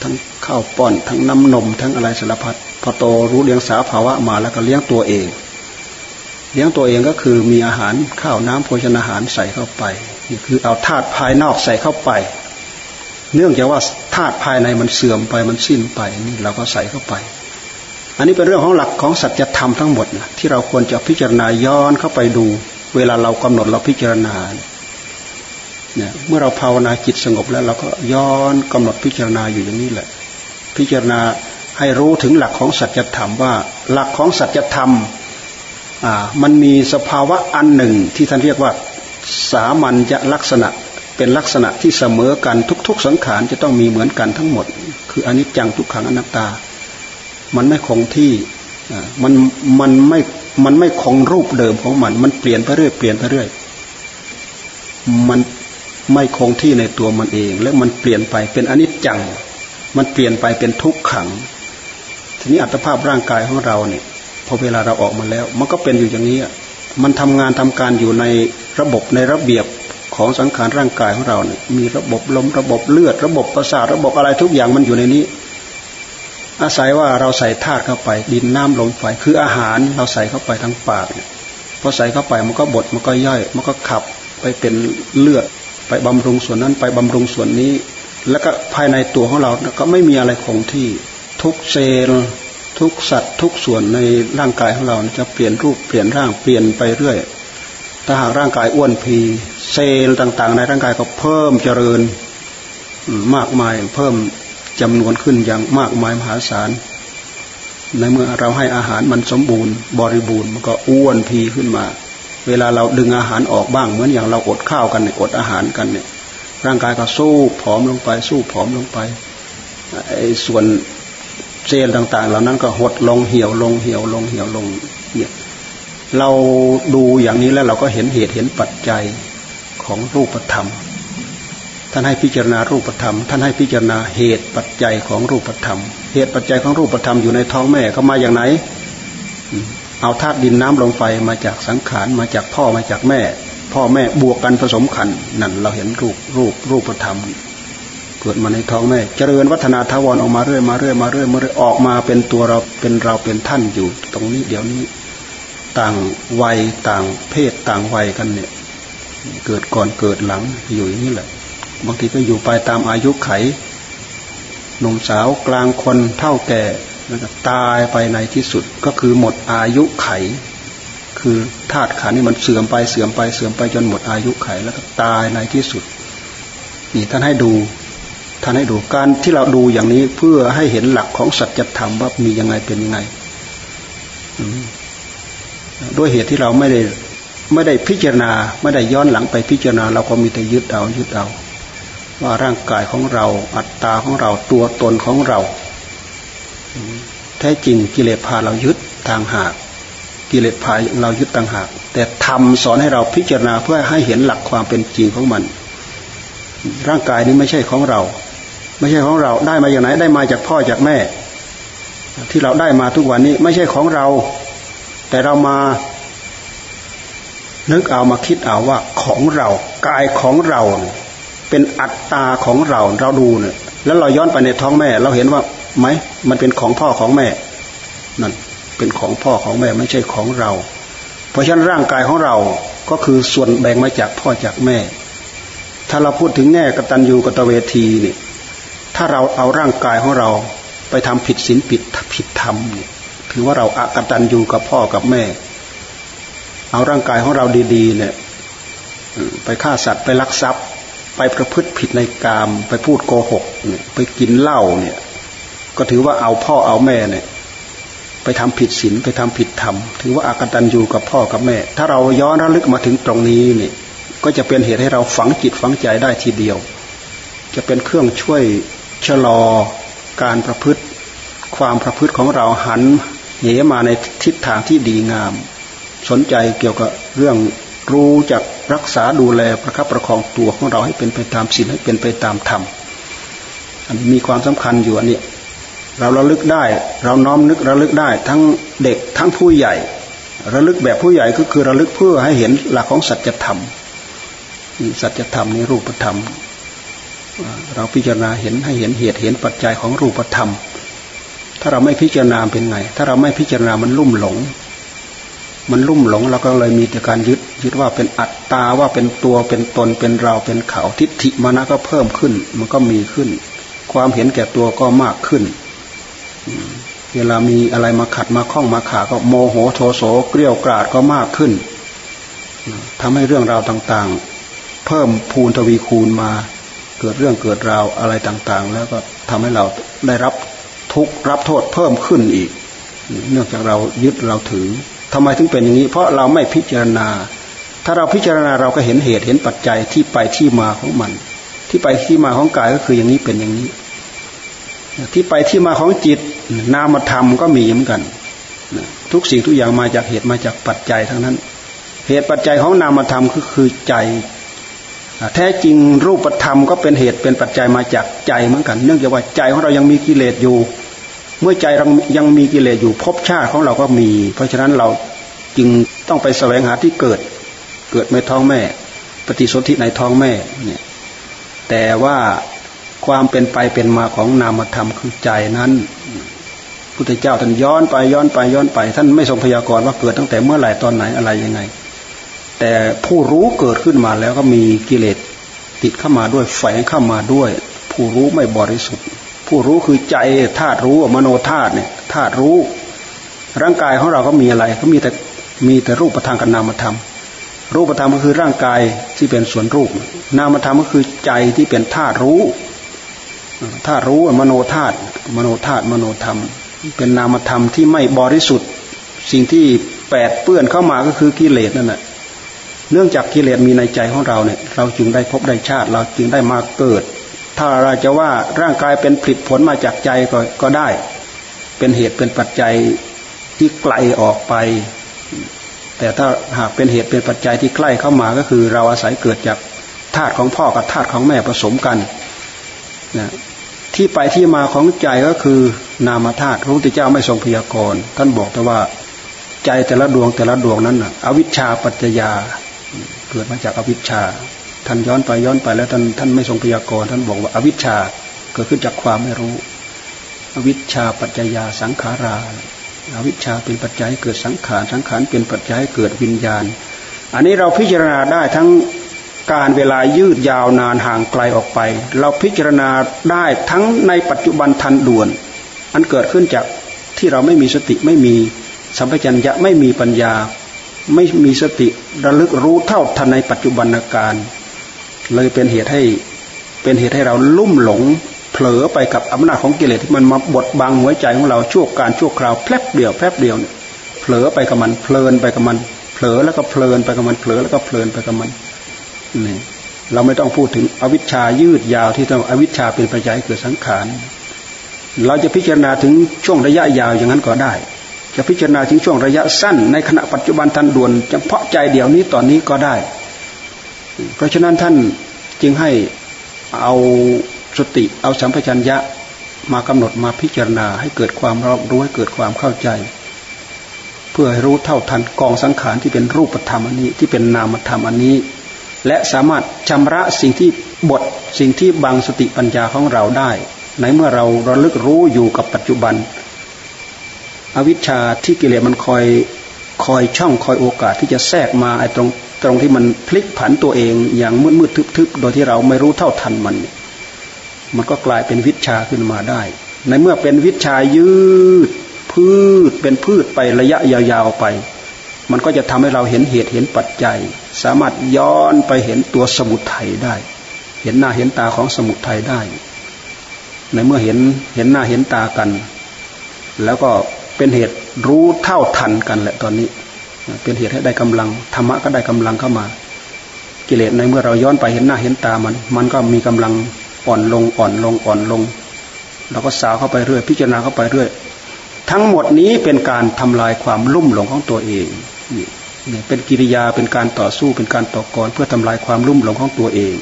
ทั้งข้าวป้อนทั้งน้ำนมทั้งอะไรสารพัดพอโตรู้เลี้ยงสาภาวะมาแล้วก็เลี้ยงตัวเอง เลี้ยงตัวเองก็คือมีอาหารข้าวน้ำโภชนาหารใส่เข้าไปนี่คือเอาธาตุภายนอกใส่เข้าไป เนื่องจากว่าธาตุภายในมันเสื่อมไปมันสิ้นไปนี่เราก็ใส่เข้าไป อันนี้เป็นเรื่องของหลักของสัจธรรมทั้งหมดนะที่เราควรจะพิจารณาย้อนเข้าไปดู เวลาเรากำหนดเราพิจารณาเนี่ยเมื่อเราภาวนาจิตสงบแล้วเราก็ย้อนกำหนดพิจารณาอยู่อย่างนี้แหละ พิจารณาให้รู้ถึงหลักของสัจธรรมว่า หลักของสัจธรรม มันมีสภาวะอันหนึ่งที่ท่านเรียกว่าสามัญจะลักษณะเป็นลักษณะที่เสมอกันทุก ๆ สังขารจะต้องมีเหมือนกันทั้งหมด คืออนิจจังทุกขังอนัตตา มันไม่คงที่มันมันไม่มันไม่คงรูปเดิมของมัน มันเปลี่ยนไปเรื่อยเปลี่ยนไปเรื่อยมันไม่คงที่ในตัวมันเอง และมันเปลี่ยนไปเป็นอนิจจัง มันเปลี่ยนไปเป็นทุกขัง ทีนี้อัตภาพร่างกายของเราเนี่ย พอเวลาเราออกมาแล้ว มันก็เป็นอยู่อย่างนี้มันทำงานทำการอยู่ในระบบในระเบียบของสังขารร่างกายของเราเนี่ยมีระบบลมระบบเลือด ระบบประสาทระบบอะไรทุกอย่างมันอยู่ในนี้ อาศัยว่าเราใส่ธาตุเข้าไป ดินน้ำลมไฟคืออาหารเราใส่เข้าไปทั้งปากเนี่ยพอใส่เข้าไปมันก็บดมันก็ย่อย มันก็ขับไปเป็นเลือดไปบำรุงส่วนนั้นไปบำรุงส่วนนี้ แล้วก็ภายในตัวของเราก็ไม่มีอะไรคงที่ทุกเซลล์ ทุกสัตว์ทุกส่วนในร่างกายของเราจะเปลี่ยนรูปเปลี่ยนร่างเปลี่ยนไปเรื่อย ถ้าหากร่างกายอ้วนพีเซลล์ต่าง ๆ ในร่างกายก็เพิ่มเจริญมากมายเพิ่มจำนวนขึ้นอย่างมากมายมหาศาล ในเมื่อเราให้อาหารมันสมบูรณ์ บริบูรณ์มันก็อ้วนพีขึ้นมา เวลาเราดึงอาหารออกบ้างเหมือนอย่างเราอดข้าวกันเนี่ยอดอาหารกันเนี่ยร่างกายก็สู้ผอมลงไป สู้ผอมลงไปไอ้ส่วน เซลล์ต่าง ๆ เหล่านั้นก็หดลงเหี่ยวลงเหี่ยวลงเหี่ยวลงเนี่ยเราดูอย่างนี้แล้วเราก็เห็นเหตุเห็นปัจจัยของรูปธรรม ท่านให้พิจารณารูปธรรม ท่านให้พิจารณาเหตุปัจจัยของรูปธรรม เหตุปัจจัยของรูปธรรมอยู่ในท้องแม่เขามาอย่างไหน เอาธาตุดินน้ำลมไฟมาจากสังขารมาจากพ่อมาจากแม่ พ่อแม่บวกกันผสมขันนั่นเราเห็นรูปรูปรูปธรรม เกิดมาในท้องแม่ เจริญวัฒนาทวรออกมาเรื่อยมาเรื่อยมาเรื่อยมาเรื่อยออกมาเป็นตัวเราเป็นเราเป็นท่านอยู่ ตรงนี้เดี๋ยวนี้ ต่างวัยต่างเพศต่างวัยกันเนี่ย เกิดก่อนเกิดหลังอยู่อย่างนี้แหละบางทีก็อยู่ไปตามอายุไขหนุ่มสาวกลางคนเท่าแก่แล้วก็ตายไปในที่สุดก็คือหมดอายุไข คือธาตุขันนี่มันเสื่อมไปเสื่อมไปเสื่อมไปจนหมดอายุไขแล้วก็ตายในที่สุด นี่ท่านให้ดู ท่านให้ดูการที่เราดูอย่างนี้เพื่อให้เห็นหลักของสัจธรรมว่ามียังไงเป็นยังไงด้วยเหตุที่เราไม่ได้ไม่ได้พิจารณา ไม่ได้ย้อนหลังไปพิจารณา เราก็มีแต่ยึดเอายึดเอา ว่าร่างกายของเราอัตตาของเราตัวตนของเราแท้จริงกิเลสพาเรายึดทางหากกิเลสพาเรายึดต่างหาก แต่ทำสอนให้เราพิจารณาเพื่อให้เห็นหลักความเป็นจริงของมัน ร่างกายนี้ไม่ใช่ของเรา ไม่ใช่ของเราได้มาอย่างไหนได้มาจากพ่อจากแม่ ที่เราได้มาทุกวันนี้ไม่ใช่ของเรา แต่เรามา นึกเอามาคิดเอาว่าของเรากายของเราเป็นอัตตาของเราเราดูเนี่ยแล้วเราย้อนไปในท้องแม่ เราเห็นว่าไหมมันเป็นของพ่อของแม่นั่นเป็นของพ่อของแม่ไม่ใช่ของเรา เพราะฉะนั้นร่างกายของเราก็คือส่วนแบ่งมาจากพ่อจากแม่ ถ้าเราพูดถึงแง่กตัญญูกตเวทีเนี่ย ถ้าเราเอาร่างกายของเราไปทำผิดศีลผิดผิดธรรมถือว่าเราอากตันอยู่กับพ่อกับแม่ เอาร่างกายของเราดีๆ เนี่ยไปฆ่าสัตว์ไปลักทรัพย์ ไปประพฤติผิดในกาม ไปพูดโกหกเนี่ยไปกินเหล้าเนี่ย ก็ถือว่าเอาพ่อเอาแม่เนี่ย ไปทำผิดศีลไปทำผิดธรรมถือว่าอากตันอยู่กับพ่อกับแม่ ถ้าเราย้อนระลึกมาถึงตรงนี้เนี่ยก็จะเป็นเหตุให้เราฝังจิตฝังใจได้ทีเดียว จะเป็นเครื่องช่วย ชะลอการประพฤติ ความประพฤติของเราหันเหมาในทิศทางที่ดีงาม สนใจเกี่ยวกับเรื่องรู้จักรักษาดูแลประคับประคองตัวของเราให้เป็นไปตามศีลให้เป็นไปตามธรรมอันมีความสำคัญอยู่อันนี้เราระลึกได้ เราน้อมนึกระลึกได้ ทั้งเด็กทั้งผู้ใหญ่ ระลึกแบบผู้ใหญ่ก็คือระลึกเพื่อให้เห็นหลักของสัจธรรมสัจธรรมนี้รูปธรรม เราพิจารณาเห็นให้เห็นเหตุเห็นปัจจัยของรูปธรรม ถ้าเราไม่พิจารณาเป็นไง ถ้าเราไม่พิจารณามันลุ่มหลง มันลุ่มหลงเราก็เลยมีแต่การยึดยึดว่าเป็นอัตตาว่าเป็นตัวเป็นตนเป็นเราเป็นเขาทิฏฐิมานะก็เพิ่มขึ้น มันก็มีขึ้น ความเห็นแก่ตัวก็มากขึ้นเวลามีอะไรมาขัดมาข้องมาขาก็โมโหโทโสเกลียวกราดก็มากขึ้นทำให้เรื่องราวต่างๆ เพิ่มพูนทวีคูณมา เกิดเรื่องเกิดราวอะไรต่างๆ แล้วก็ทำให้เราได้รับทุกรับโทษเพิ่มขึ้นอีก เนื่องจากเรายึดเราถือทำไมถึงเป็นอย่างนี้ เพราะเราไม่พิจารณา ถ้าเราพิจารณาเราก็เห็นเหตุเห็นปัจจัยที่ไปที่มาของมัน ที่ไปที่มาของกายก็คืออย่างนี้เป็นอย่างนี้ ที่ไปที่มาของจิตนามธรรมก็มีเหมือนกันทุกสิ่งทุกอย่างมาจากเหตุมาจากปัจจัยทั้งนั้น เหตุปัจจัยของนามธรรมก็คือใจ แท้จริงรูปธรรมก็เป็นเหตุเป็นปัจจัยมาจากใจเหมือนกัน เนื่องจากว่าใจของเรายังมีกิเลสอยู่ เมื่อใจเรายังมีกิเลสอยู่ภพชาติของเราก็มี เพราะฉะนั้นเราจึงต้องไปแสวงหาที่เกิด เกิดในท้องแม่ ปฏิสนธิในท้องแม่เนี่ยแต่ว่าความเป็นไปเป็นมาของนามธรรมคือใจนั้นพุทธเจ้าท่านย้อนไปย้อนไปย้อนไป ท่านไม่ทรงพยากรณ์ว่าเกิดตั้งแต่เมื่อไหร่ตอนไหนอะไรยังไง แต่ผู้รู้เกิดขึ้นมาแล้วก็มีกิเลสติดเข้ามาด้วยแฝงเข้ามาด้วย ผู้รู้ไม่บริสุทธิ์ ผู้รู้คือใจธาตุรู้มโนธาตุเนี่ยธาตุรู้ ร่างกายของเราก็มีอะไรก็มีแต่มีแต่รูปธรรมกับนามธรรม รูปธรรมก็คือร่างกายที่เป็นส่วนรูป นามธรรมก็คือใจที่เป็นธาตุรู้ธาตุรู้มโนธาตุมโนธาตุมโนธรรม เป็นนามธรรมที่ไม่บริสุทธิ์ สิ่งที่แปดเปื้อนเข้ามาก็คือกิเลสนั่นแหละ เนื่องจากกิเลสมีในใจของเราเนี่ยเราจึงได้พบได้ชาติ เราจึงได้มาเกิด ถ้าเราจะว่าร่างกายเป็นผลิตผลมาจากใจก็ก็ได้ เป็นเหตุเป็นปัจจัยที่ไกลออกไป แต่ถ้าหากเป็นเหตุเป็นปัจจัยที่ใกล้เข้ามาก็คือ เราอาศัยเกิดจากธาตุของพ่อกับธาตุของแม่ผสมกันนะที่ไปที่มาของใจก็คือนามธาตุพระพุทธเจ้าไม่ทรงพยากรณ์ท่านบอกแต่ว่าใจแต่ละดวงแต่ละดวงนั้นอวิชชาปัจจยา เกิดมาจากอวิชชา ท่านย้อนไปย้อนไปแล้วท่านท่านไม่ทรงพยากรณ์ท่านบอกว่าอวิชชาเกิดขึ้นจากความไม่รู้ อวิชชาปัจจยาสังขาราอวิชชาเป็นปัจจัยเกิดสังขารสังขารเป็นปัจจัยเกิดวิญญาณ อันนี้เราพิจารณาได้ทั้งการเวลายืดยาวนานห่างไกลออกไป เราพิจารณาได้ทั้งในปัจจุบันทันด่วน อันเกิดขึ้นจากที่เราไม่มีสติไม่มีสัมปชัญญะไม่มีปัญญา ไม่มีสติระลึกรู้เท่าทันในปัจจุบันการ เลยเป็นเหตุให้เป็นเหตุให้เราลุ่มหลงเผลอไปกับอำนาจของกิเลสที่มันมาบดบังหัวใจของเราชั่วการชั่วคราวแป๊บเดียวแป๊บเดียวเนี่ยเผลอไปกับมันเพลินไปกับมันเผลอแล้วก็เพลินไปกับมันเผลอแล้วก็เพลินไปกับมันนี่เราไม่ต้องพูดถึงอวิชชายืดยาวที่ต้องอวิชชาเป็นปัจจัยเกิดสังขาร เราจะพิจารณาถึงช่วงระยะยาวอย่างนั้นก็ได้ จะพิจารณาถึงช่วงระยะสั้น ในขณะปัจจุบันทันด่วนเฉพาะใจเดียวนี้ตอนนี้ก็ได้ เพราะฉะนั้นท่านจึงให้เอาสติเอาสัมปชัญญะมากำหนดมาพิจารณาให้เกิดความรอบรู้ให้เกิดความเข้าใจ เพื่อให้รู้เท่าทันกองสังขารที่เป็นรูปธรรมอันนี้ที่เป็นนามธรรมอันนี้ และสามารถชำระสิ่งที่บทสิ่งที่บังสติปัญญาของเราได้ ในเมื่อเราระลึกรู้อยู่กับปัจจุบัน อวิชชาที่กิเลสมันคอยคอยช่องคอยโอกาสที่จะแทรกมาไอ้ตรงตรงที่มันพลิกผันตัวเองอย่างมืดมืดทึบๆโดยที่เราไม่รู้เท่าทันมัน มันก็กลายเป็นวิชาขึ้นมาได้ ในเมื่อเป็นวิชายืด พืชเป็นพืชไประยะยาวๆไป มันก็จะทำให้เราเห็นเหตุเห็นปัจจัย สามารถย้อนไปเห็นตัวสมุทัยได้ เห็นหน้าเห็นตาของสมุทัยได้ ในเมื่อเห็นเห็นหน้าเห็นตากัน แล้วก็ เป็นเหตุรู้เท่าทันกันแหละตอนนี้ เป็นเหตุให้ได้กำลังธรรมะก็ได้กำลังเข้ามา กิเลสในเมื่อเราย้อนไปเห็นหน้าเห็นตามัน มันก็มีกำลังอ่อนลงอ่อนลงอ่อนลงเราก็สาวเข้าไปเรื่อย พิจารณาเข้าไปเรื่อย ทั้งหมดนี้เป็นการทำลายความลุ่มหลงของตัวเองเนี่ยเป็นกิริยาเป็นการต่อสู้เป็นการต่อกรเพื่อทำลายความลุ่มหลงของตัวเอง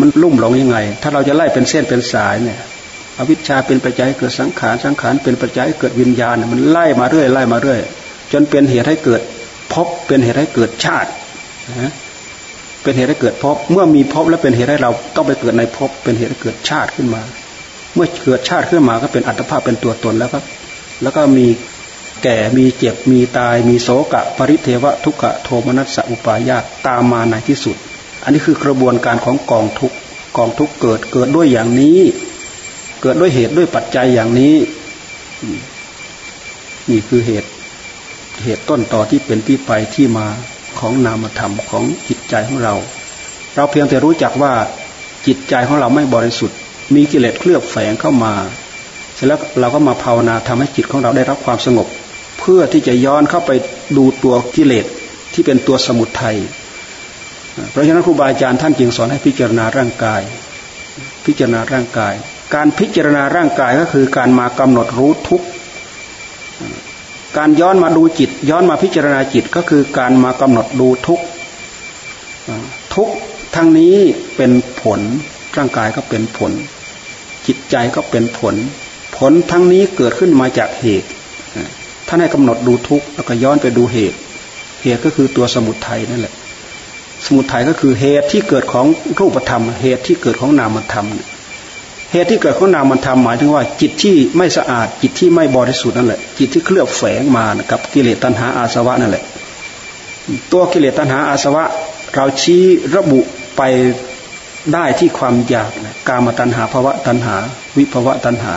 มันลุ่มหลงยังไง ถ้าเราจะไล่เป็นเส้นเป็นสายเนี่ย อวิชชาเป็นปัจจัยเกิดสังขาร สังขารเป็นปัจจัยเกิดวิญญาณ มันไล่มาเรื่อยไล่มาเรื่อย จนเป็นเหตุให้เกิดพบเป็นเหตุให้เกิดชาตินะเป็นเหตุให้เกิดพบเมื่อมีพบแล้วเป็นเหตุให้เราต้องไปเกิดในพบเป็นเหตุให้เกิดชาติขึ้นมา เมื่อเกิดชาติขึ้นมาก็เป็นอัตภาพเป็นตัวตนแล้วก็แล้วก็มีแก่มีเจ็บมีตาย มีโศกะ ปริเทวะทุกขะโทมนัสสะอุปายาตตามมาในที่สุด อันนี้คือกระบวนการของกองทุกกองทุกเกิดเกิดด้วยอย่างนี้ เกิดด้วยเหตุด้วยปัจจัยอย่างนี้ นี่คือเหตุเหตุต้นต่อที่เป็นที่ไปที่มาของนามธรรมของจิตใจของเรา เราเพียงแต่รู้จักว่าจิตใจของเราไม่บริสุทธิ์ มีกิเลสเคลือบแฝงเข้ามาเสร็จแล้วเราก็มาภาวนาทำให้จิตของเราได้รับความสงบ เพื่อที่จะย้อนเข้าไปดูตัวกิเลสที่เป็นตัวสมุทัยเพราะฉะนั้นครูบาอาจารย์ท่านจึงสอนให้พิจารณาร่างกาย พิจารณาร่างกาย การพิจารณาร่างกายก็คือการมากำหนดรู้ทุกการย้อนมาดูจิต ย้อนมาพิจารณาจิตก็คือการมากำหนดดูทุกทุกทั้งนี้เป็นผลร่างกายก็เป็นผล จิตใจก็เป็นผล ผลทั้งนี้เกิดขึ้นมาจากเหตุท่านให้กำหนดดูทุกข์แล้วก็ย้อนไปดูเหตุ เหตุก็คือตัวสมุทัยนั่นแหละ สมุทัยก็คือเหตุที่เกิดของรูปธรรม เหตุที่เกิดของนามธรรมเเหตุที่เกิดของนามธรรมหมายถึงว่า จิตที่ไม่สะอาด จิตที่ไม่บริสุทธิ์นั่นแหละ จิตที่เคลือบแฝงมากับกิเลสตัณหาอาสวะนั่นแหละ ตัวกิเลสตัณหาอาสวะ เราชี้ระบุไปได้ที่ความอยากนะกามตัณหาภาวะตัณหา วิภาวะตัณหา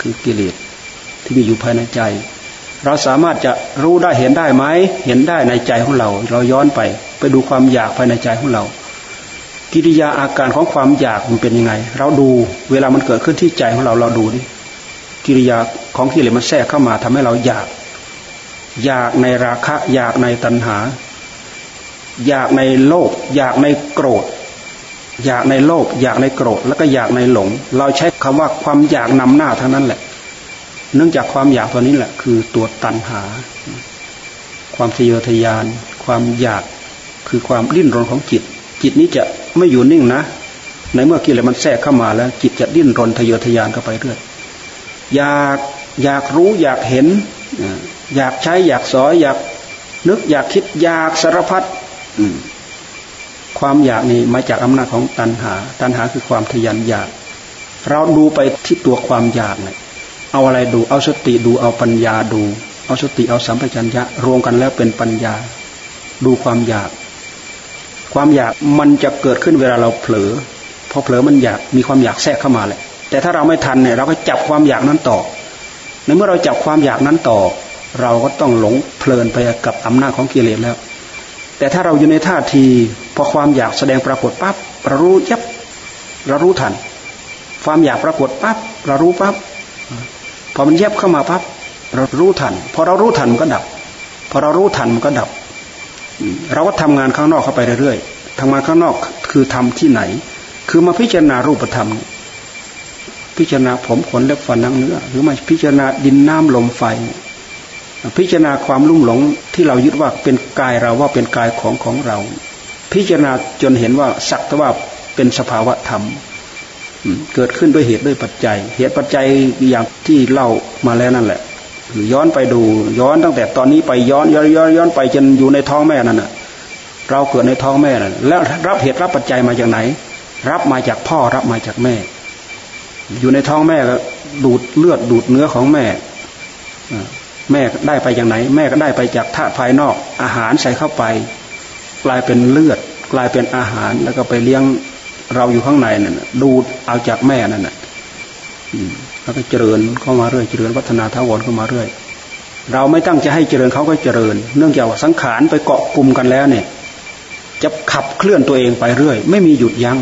คือกิเลสที่มีอยู่ภายในใจ เราสามารถจะรู้ได้เห็นได้ไหมเห็นได้ในใจของเรา เราย้อนไป ไปดูความอยากภายในใจของเรา กิริยาอาการของความอยากมันเป็นยังไง เราดูเวลามันเกิดขึ้นที่ใจของเราเราดูดิกิริยาของกิเลสมันแทรกเข้ามาทำให้เราอยาก อยากในราคะ อยากในตัณหา อยากในโลภอยากในโกรธ อยากในโลภอยากในโกรธ แล้วก็อยากในหลง เราใช้คำว่าความอยากนำหน้าทั้งนั้นแหละ เนื่องจากความอยากตัวนี้แหละ คือตัวตัณหา ความทะเยอทะยาน ความอยากคือความดิ้นรนของจิต จิตนี้จะ ไม่อยู่นิ่งนะ ในเมื่อกิเลสมันแทรกเข้ามาแล้ว จิตจะดิ้นรนทะเยอทะยานเข้าไปเรื่อยอยากอยากรู้อยากเห็น อยากใช้อยากสอยอยากนึกอยากคิดอยากสารพัดความอยากนี้มาจากอำนาจของตัณหา ตัณหาคือความทยันอยาก เราดูไปที่ตัวความอยากเนี่ยเอาอะไรดูเอาสติดูเอาปัญญาดู เอาสติเอาสัมปชัญญะรวมกันแล้วเป็นปัญญา ดูความอยาก ความอยากมันจะเกิดขึ้นเวลาเราเผลอพอเผลอมันอยากมีความอยากแทรกเข้ามาแหละ แต่ถ้าเราไม่ทันเนี่ยเราก็จับความอยากนั้นต่อ ในเมื่อเราจับความอยากนั้นต่อ เราก็ต้องหลงเพลินไปกับอำนาจของกิเลสแล้ว แต่ถ้าเราอยู่ในท่าที พอความอยากแสดงปรากฏปั๊บเรารู้ยับเรารู้ทัน ความอยากปรากฏปั๊บเรารู้ปั๊บพอมันแยบเข้ามาปั๊บเรารู้ทัน พอเรารู้ทันมันก็ดับ พอเรารู้ทันมันก็ดับ เราก็ทำงานข้างนอกเข้าไปเรื่อยๆทำงานข้างนอกคือทำที่ไหน คือมาพิจารณารูปธรรม พิจารณาผมขนเล็บฟันนังเนื้อหรือมาพิจารณาดินน้ำลมไฟ พิจารณาความลุ่มหลงที่เรายึดว่าเป็นกายเราว่าเป็นกายของของเรา พิจารณาจนเห็นว่าสักแต่ว่าเป็นสภาวะธรรมเกิดขึ้นด้วยเหตุด้วยปัจจัย เหตุปัจจัยอย่างที่เล่ามาแล้วนั่นแหละ ย้อนไปดูย้อนตั้งแต่ตอนนี้ไปย้อนย้อนย้อนย้อนไปจนอยู่ในท้องแม่นั่นน่ะ เราเกิดในท้องแม่นั่นแล้วรับเหตุรับปัจจัยมาจากไหน รับมาจากพ่อรับมาจากแม่ อยู่ในท้องแม่ก็ดูดเลือดดูดเนื้อของแม่แม่ได้ไปอย่างไหน แม่ก็ได้ไปจากธาตุภายนอกอาหารใส่เข้าไป กลายเป็นเลือด กลายเป็นอาหารแล้วก็ไปเลี้ยงเราอยู่ข้างในนั่นดูดเอาจากแม่นั่นแหละ แล้วก็เจริญเข้ามาเรื่อยเจริญวัฒนาทาวรเข้ามาเรื่อย เราไม่ตั้งจะให้เจริญเขาก็เจริญ เนื่องจากว่าสังขารไปเกาะกลุ่มกันแล้วเนี่ย จะขับเคลื่อนตัวเองไปเรื่อย ไม่มีหยุดยัง้ง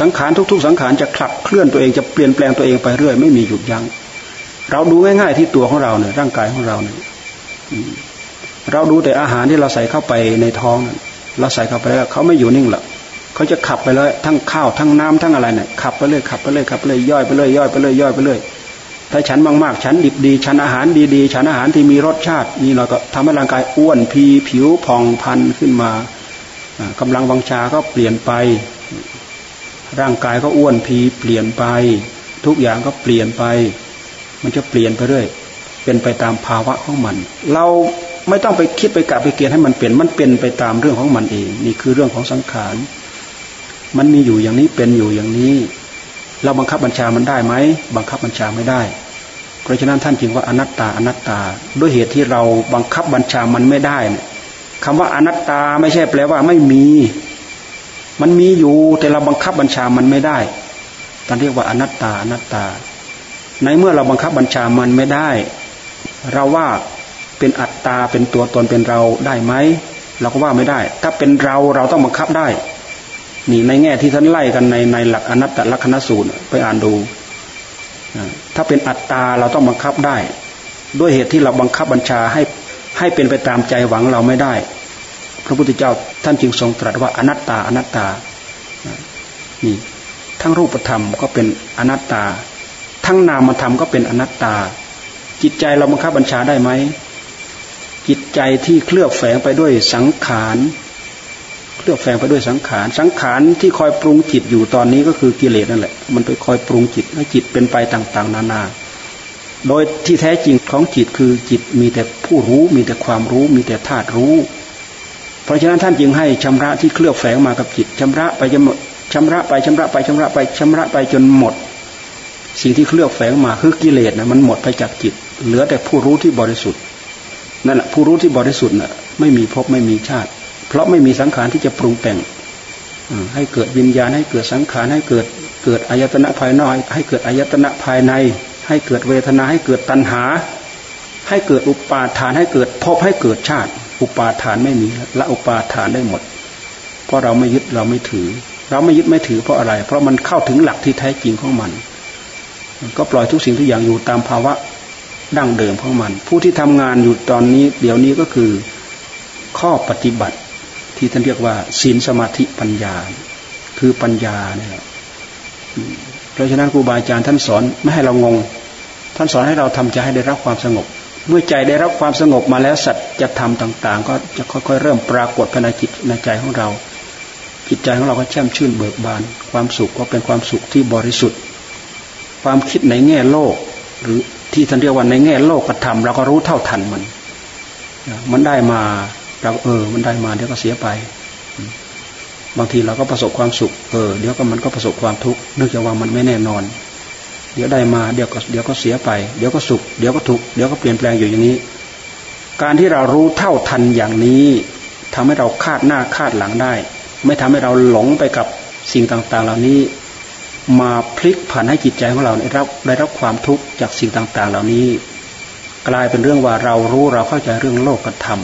สังขารทุก ๆ สังขารจะขับเคลื่อนตัวเองจะเปลี่ยนแปลงตัวเองไปเรื่อย ไม่มีหยุดยัง้งเราดูง่าย ๆ ที่ตัวของเราเนี่ยร่างกายของเราเนี่ยเราดูแต่อาหารที่เราใส่เข้าไปในท้องเราใส่เข้าไปแล้วเขาไม่อยู่นิ่งหรอกเขาจะขับไปเลยทั้งข้าวทั้งน้ำทั้งอะไรเนี่ยขับไปเลยขับไปเลยขับไปเลยย่อยไปเลยย่อยไปเลยย่อยไปเลย ถ้าฉันมากๆ ฉันดิบดี ฉันอาหารดีๆ ฉันอาหารที่มีรสชาติ นี่เราก็ทำให้ร่างกายอ้วนพีผิวพองพันขึ้นมากำลังวังชาก็เปลี่ยนไป ร่างกายก็อ้วนพีเปลี่ยนไป ทุกอย่างก็เปลี่ยนไป มันจะเปลี่ยนไปเรื่อยเป็นไปตามภาวะของมัน เราไม่ต้องไปคิดไปกะไปเกียนให้มันเปลี่ยนมันเป็นไปตามเรื่องของมันเอง นี่คือเรื่องของสังขาร มันมีอยู่อย่างนี้เป็นอยู่อย่างนี้ เราบังคับบัญชามันได้ไหมบังคับบัญชาไม่ได้ เพราะฉะนั้นท่านจึงว่าอนัตตาอนัตตา ด้วยเหตุที่เราบังคับบัญชามันไม่ได้เนี่ยคำว่าอนัตตาไม่ใช่แปลว่าไม่มี มันมีอยู่แต่เราบังคับบัญชามันไม่ได้ท่านเรียกว่าอนัตตาอนัตตา ในเมื่อเราบังคับบัญชามันไม่ได้ เราว่าเป็นอัตตาเป็นตัวตนเป็นเราได้ไหมเราก็ว่าไม่ได้ ถ้าเป็นเราเราต้องบังคับได้ นี่ในแง่ที่ท่านไล่กันในในหลักอนัตตลักษณสูตรไปอ่านดูถ้าเป็นอัตตาเราต้องบังคับได้ ด้วยเหตุที่เราบังคับบัญชาให้ให้เป็นไปตามใจหวังเราไม่ได้ พระพุทธเจ้าท่านจึงทรงตรัสว่าอนัตตาอนัตตานี่ทั้งรูปธรรมก็เป็นอนัตตา ทั้งนามธรรมก็เป็นอนัตตา จิตใจเราบังคับบัญชาได้ไหมจิตใจที่เคลือบแฝงไปด้วยสังขาร ลือบแฝงไปด้วยสังขาร สังขารที่คอยปรุงจิตอยู่ตอนนี้ก็คือกิเลสนั่นแหละ มันไปคอยปรุงจิตให้จิตเป็นไปต่าง ๆ นานา โดยที่แท้จริงของจิตคือจิตมีแต่ผู้รู้ มีแต่ความรู้ มีแต่ธาตุรู้ เพราะฉะนั้นท่านจึงให้ชำระที่เคลือบแฝงมากับจิตชำระไปจนหมดชำระไปชำระไปชำระไปชำระไปจนหมด สิ่งที่เคลือบแฝงมาคือกิเลสนะมันหมดไปจากจิต เหลือแต่ผู้รู้ที่บริสุทธิ์นั่นแหละผู้รู้ที่บริสุทธิ์น่ะไม่มีภพไม่มีชาติ เพราะไม่มีสังขารที่จะปรุงแต่งให้เกิดวิญญาณให้เกิดสังขารให้เกิดเกิดอายตนะภายนอกให้เกิดอายตนะภายใน ให้เกิดเวทนาให้เกิดตัณหา ให้เกิดอุปาทานให้เกิดภพให้เกิดชาติ อุปาทานไม่มีละอุปาทานได้หมด เพราะเราไม่ยึดเราไม่ถือ เราไม่ยึดไม่ถือเพราะอะไร เพราะมันเข้าถึงหลักที่แท้จริงของมันก็ปล่อยทุกสิ่งทุกอย่างอยู่ตามภาวะดั้งเดิมของมัน ผู้ที่ทำงานอยู่ตอนนี้ เดี๋ยวนี้ก็คือข้อปฏิบัติ ที่ท่านเรียกว่าศีลสมาธิปัญญา คือปัญญาเนี่ยเพราะฉะนั้นครูบาอาจารย์ท่านสอนไม่ให้เรางง ท่านสอนให้เราทำใจให้ได้รับความสงบ เมื่อใจได้รับความสงบมาแล้วสัจจะทำต่าง ๆ ก็จะค่อยๆเริ่มปรากฏภายในจิตในใจของเรา จิตใจของเราก็แช่มชื่นเบิกบาน ความสุขก็เป็นความสุขที่บริสุทธิ์ ความคิดในแง่โลก หรือที่ท่านเรียกว่าในแง่โลกธรรมเราก็รู้เท่าทันมัน มันได้มา เราเออ มันได้มาเดี๋ยวก็เสียไป บางทีเราก็ประสบความสุข เออ เดี๋ยวก็มันก็ประสบความทุกข์เนื่องจากว่ามันไม่แน่นอน เดี๋ยวได้มาเดี๋ยวก็เดี๋ยวก็เสียไป เดี๋ยวก็สุข เดี๋ยวก็ทุกข์ เดี๋ยวก็เปลี่ยนแปลงอยู่อย่างนี้ การที่เรารู้เท่าทันอย่างนี้ทำให้เราคาดหน้าคาดหลังได้ ไม่ทำให้เราหลงไปกับสิ่งต่าง ๆ เหล่านี้ มาพลิกผันให้จิตใจของเราได้รับได้รับความทุกข์จากสิ่งต่าง ๆ เหล่านี้ กลายเป็นเรื่องว่าเรารู้เราเข้าใจเรื่องโลกธรรม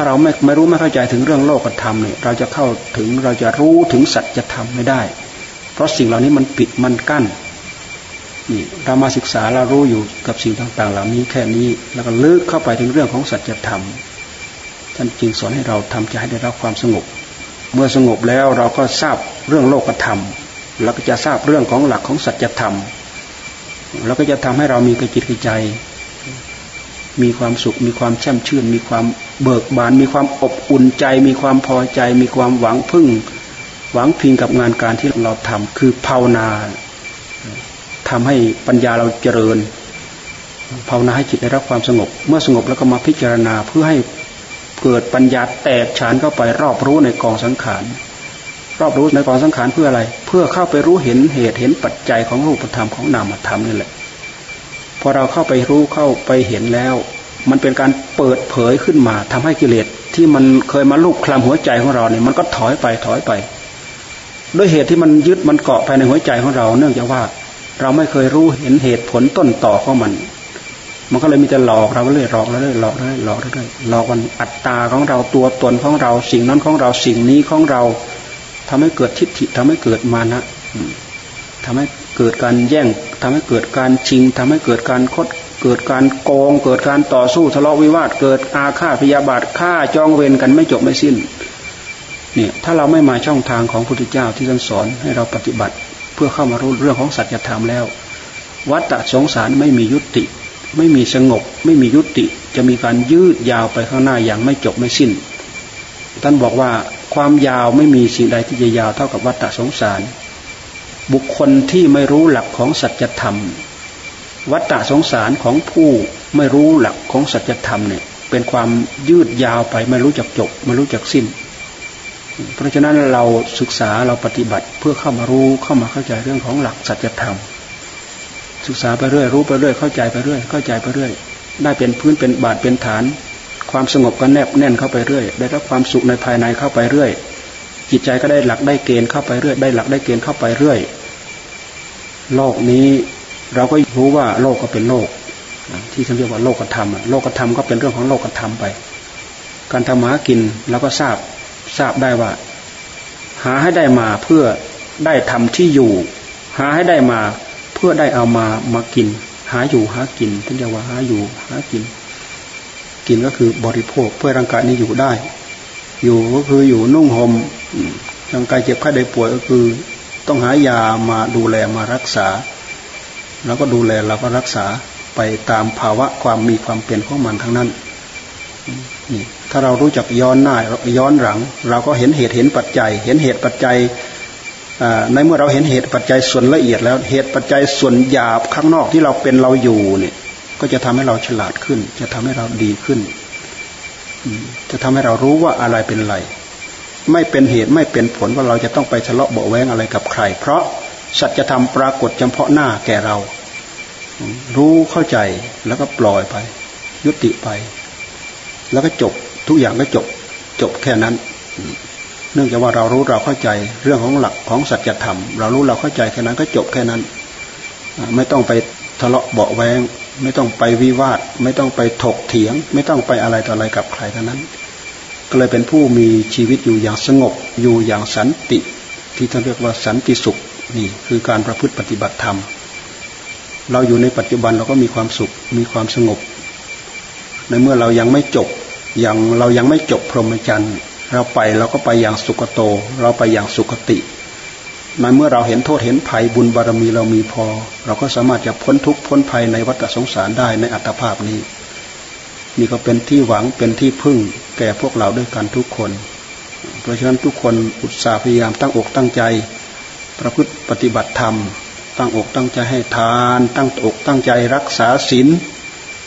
าเราไม่ไม่รู้ไม่เข้าใจถึงเรื่องโลกธรรมเนี่ยเราจะเข้าถึงเราจะรู้ถึงสัจธรรมไม่ได้ เพราะสิ่งเหล่านี้มันปิดมันกั้นนี่เรามาศึกษาเรารู้อยู่กับสิ่งต่างๆ เหล่านี้แค่นี้แล้วก็ลึกเข้าไปถึงเรื่องของสัจธรรม ท่านจึงสอนให้เราทำใจให้ได้รับความสงบ เมื่อสงบแล้วเราก็ทราบเรื่องโลกธรรมเราก็จะทราบเรื่องของหลักของสัจธรรมเราก็จะทำให้เรามีกระจิตกระใจ มีความสุขมีความแช่มชื่นมีความ เบิกบาน มีความอบอุ่นใจ มีความพอใจ มีความหวังพึ่ง หวังพิงกับงานการที่เราทำคือภาวนาทำให้ปัญญาเราเจริญภาวนาให้จิตได้รับความสงบ เมื่อสงบแล้วก็มาพิจารณาเพื่อให้เกิดปัญญาแตกฉานเข้าไปรอบรู้ในกองสังขารรอบรู้ในกองสังขารเพื่ออะไร เพื่อเข้าไปรู้เห็นเหตุเห็นปัจจัยของรูปธรรมของนามธรรมนี่แหละพอเราเข้าไปรู้เข้าไปเห็นแล้ว มันเป็นการเปิดเผยขึ้นมาทำให้กิเลสที่มันเคยมาลูกคลำหัวใจของเราเนี่ยมันก็ถอยไปถอยไป ด้วยเหตุที่มันยึดมันเกาะภายในหัวใจของเรา เนื่องจากว่าเราไม่เคยรู้เห็นเหตุผลต้นต่อของมัน มันก็เลยมีแต่หลอกเราเรื่อยหลอกเราเรื่อยหลอกเรื่อยหลอกเรื่อยหลอกวันอัตตาของเราตัวตนของเรา สิ่งนั้นของเราสิ่งนี้ของเราทำให้เกิดทิฏฐิทำให้เกิดมานะทำให้เกิดการแย่งทำให้เกิดการชิงทำให้เกิดการคด เกิดการโกง เกิดการต่อสู้ทะเลาะวิวาท เกิดอาฆาตพยาบาทฆ่าจองเวรกันไม่จบไม่สิ้น เนี่ยถ้าเราไม่มาช่องทางของพระพุทธเจ้าที่ท่านสอนให้เราปฏิบัติ เพื่อเข้ามารู้เรื่องของสัจธรรมแล้ว วัฏฏะสงสารไม่มียุติ ไม่มีสงบ ไม่มียุติ จะมีการยืดยาวไปข้างหน้าอย่างไม่จบไม่สิ้น ท่านบอกว่าความยาวไม่มีสิ่งใดที่จะยาวเท่ากับวัฏฏะสงสาร บุคคลที่ไม่รู้หลักของสัจธรรม วัฏฏะสงสารของผู้ไม่รู้หลักของสัจธรรมเนี่ยเป็นความยืดยาวไปไม่รู้จักจบไม่รู้จักสิ้น เพราะฉะนั้นเราศึกษาเราปฏิบัติเพื่อเข้ามารู้เข้ามาเข้าใจเรื่องของหลักสัจธรรม ศึกษาไปเรื่อยรู้ไปเรื่อยเข้าใจไปเรื่อยเข้าใจไปเรื่อย ได้เป็นพื้นเป็นบาดเป็นฐาน ความสงบก็แนบแน่นเข้าไปเรื่อย ได้รับความสุขในภายในเข้าไปเรื่อย จิตใจก็ได้หลักได้เกณฑ์เข้าไปเรื่อย ได้หลักได้เกณฑ์เข้าไปเรื่อยโลกนี้ เราก็รู้ว่าโลกก็เป็นโลก ที่ท่านเรียกว่าโลกธรรมโลกธรรมก็เป็นเรื่องของโลกธรรมไป การทำหากินเราก็ทราบทราบได้ว่า หาให้ได้มาเพื่อได้ทำที่อยู่ หาให้ได้มาเพื่อได้เอามามากิน หาอยู่หากินท่านเรียกว่าหาอยู่หากิน กินก็คือบริโภคเพื่อร่างกายนี้อยู่ได้ อยู่ก็คืออยู่นุ่งหม่มร่างกายเจ็บไข้ได้ป่วยก็คือ ต้องหายามาดูแลมารักษา เราก็ดูแลเราก็รักษาไปตามภาวะความมีความเป็นของมันทั้งนั้นนี่ถ้าเรารู้จักย้อนหน้าย้อนหลัง เราก็เห็นเหตุเห็นปัจจัย เห็นเหตุปัจจัยในเมื่อเราเห็นเหตุปัจจัยส่วนละเอียด แล้วเหตุปัจจัยส่วนหยาบข้างนอกที่เราเป็นเราอยู่เนี่ย ก็จะทำให้เราฉลาดขึ้น จะทำให้เราดีขึ้น จะทำให้เรารู้ว่าอะไรเป็นอะไรไม่เป็นเหตุไม่เป็นผลว่าเราจะต้องไปทะเลาะเบาแวงอะไรกับใคร เพราะ สัจธรรมปรากฏเฉพาะหน้าแก่เรา รู้เข้าใจแล้วก็ปล่อยไป ยุติไป แล้วก็จบทุกอย่างก็จบ จบแค่นั้น เนื่องจากว่าเรารู้เราเข้าใจ เรื่องของหลักของสัจธรรม เรารู้เราเข้าใจแค่นั้นก็จบแค่นั้น ไม่ต้องไปทะเลาะเบาแวงไม่ต้องไปวิวาท ไม่ต้องไปถกเถียง ไม่ต้องไปอะไรต่ออะไรกับใครเท่านั้น ก็เลยเป็นผู้มีชีวิตอยู่อย่างสงบอยู่อย่างสันติ ที่ท่านเรียกว่าสันติสุข นี่คือการประพฤติปฏิบัติธรรม เราอยู่ในปัจจุบันเราก็มีความสุขมีความสงบ ในเมื่อเรายังไม่จบยังเรายังไม่จบพรหมจรรย์เราไปเราก็ไปอย่างสุขโต เราไปอย่างสุขติในเมื่อเราเห็นโทษเห็นภัยบุญบารมีเรามีพอ เราก็สามารถจะพ้นทุกข์พ้นภัยในวัฏสงสารได้ในอัตภาพนี้ นี่ก็เป็นที่หวังเป็นที่พึ่งแก่พวกเราด้วยกันทุกคน เพราะฉะนั้นทุกคนอุตสาห์พยายามตั้งอกตั้งใจ ประพฤติปฏิบัติธรรม ตั้งอกตั้งใจให้ทาน ตั้งอกตั้งใจรักษาศีล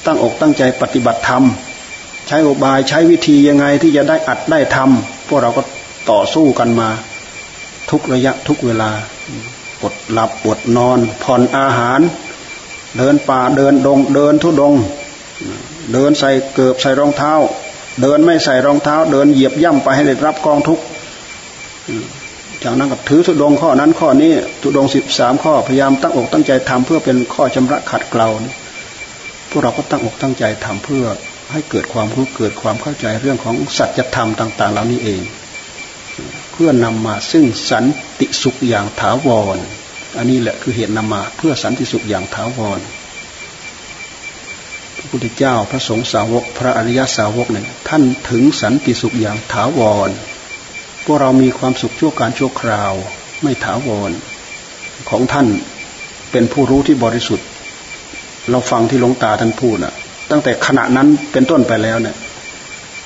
ตั้งอกตั้งใจปฏิบัติธรรม ใช้อบายใช้วิธียังไงที่จะได้อัดได้ทำพวกเราก็ต่อสู้กันมา ทุกระยะทุกเวลาอดหลับอดนอน ผ่อนอาหาร เดินป่าเดินดง เดินทุดง เดินใส่เกือบใส่รองเท้า เดินไม่ใส่รองเท้า เดินเหยียบย่ำไปให้ได้รับกองทุก จากนั้นก็ถือทุดงข้อนั้นข้อนี้ทุดงสิบสามข้อพยายามตั้งอกตั้งใจทำเพื่อเป็นข้อชำระขัดเกลาพวกเราก็ตั้งอกตั้งใจทำเพื่อให้เกิดความรู้เกิดความเข้าใจเรื่องของสัจธรรมต่าง ๆ เหล่านี้เอง เพื่อนำมาซึ่งสันติสุขอย่างถาวร อันนี้แหละคือเหตุนำมาเพื่อสันติสุขอย่างถาวรพระพุทธเจ้าพระสงฆ์สาวก พระอริยสาวกเนี่ยท่านถึงสันติสุขอย่างถาวร พวกเรามีความสุขชั่วการชั่วคราว ไม่ถาวรของท่านเป็นผู้รู้ที่บริสุทธิ์ เราฟังที่หลวงตาท่านพูดน่ะตั้งแต่ขณะนั้นเป็นต้นไปแล้วเนี่ย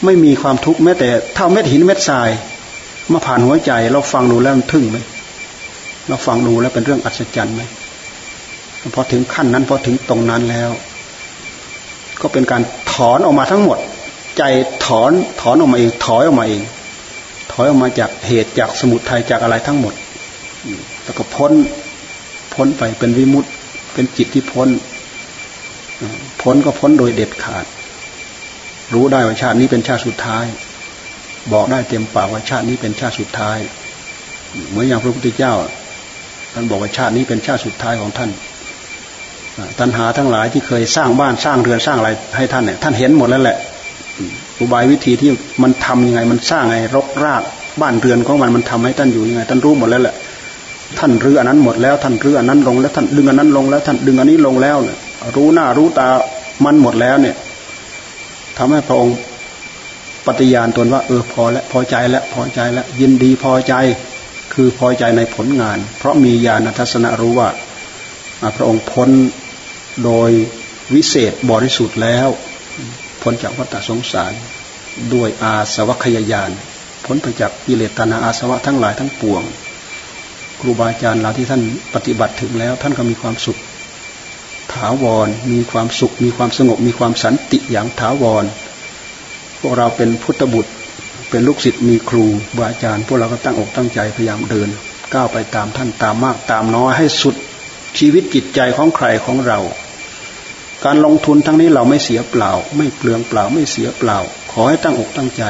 ไม่มีความทุกข์แม้แต่เท่าเม็ดหินเม็ดทรายมาผ่านหัวใจ เราฟังดูแล้วทึ่งไหมเราฟังดูแล้วเป็นเรื่องอัศจรรย์ไหมพอถึงขั้นนั้นพอถึงตรงนั้นแล้ว ก็เป็นการถอนออกมาทั้งหมด ใจถอนถอนออกมาเองถอยออกมาเอง อยออกมาจากเหตุจากสมุทัยจากอะไรทั้งหมด แล้วก็พ้นพ้นไปเป็นวิมุตเป็นจิตที่พ้น พ้นก็พ้นโดยเด็ดขาด รู้ได้ว่าชาตินี้เป็นชาติสุดท้าย บอกได้เต็มปากว่าชาตินี้เป็นชาติสุดท้าย เหมือนอย่างพระพุทธเจ้าท่านบอกว่าชาตินี้เป็นชาติสุดท้ายของท่านตัณหาทั้งหลายที่เคยสร้างบ้านสร้างเรือนสร้างอะไรให้ท่านเนี่ยท่านเห็นหมดแล้วแหละ อุบายวิธีที่มันทํำยังไง มันสร้างไงรกรากบ้านเรือนของมันมันทำให้ท่านอยู่ยังไงท่านรู้หมดแล้วแหละท่านรื้ออันนั้นหมดแล้วท่านรื้ออันนั้นลงแล้วท่านดึงอันนั้นลงแล้วท่านดึงอันนี้ลงแล้วเนี่ยรู้หน้ารู้ตามันหมดแล้วเนี่ยทำให้พระองค์ปฏิญาณตนว่าเออพอแล้วพอใจแล้วพอใจแล้วยินดีพอใจคือพอใจในผลงาน เพราะมีญาณทัศนะรู้ว่าพระองค์พ้นโดยวิเศษบริสุทธิ์แล้ว พ้นจากวัฏสงสาร ด้วยอาสวัคยายานพ้นไปจากกิเลสตนาอาสวะทั้งหลายทั้งปวง ครูบาอาจารย์เราที่ท่านปฏิบัติถึงแล้ว ท่านก็มีความสุข ถาวรมีความสุข มีความสงบ มีความสันติอย่างถาวรพวกเราเป็นพุทธบุตรเป็นลูกศิษย์มีครูบาอาจารย์ พวกเราก็ตั้งอกตั้งใจพยายามเดิน ก้าวไปตามท่านตามมากตามน้อยให้สุดชีวิตจิตใจของใครของเรา การลงทุนทั้งนี้เราไม่เสียเปล่า ไม่เปลืองเปล่าไม่เสียเปล่า ขอให้ตั้งอกตั้งใจ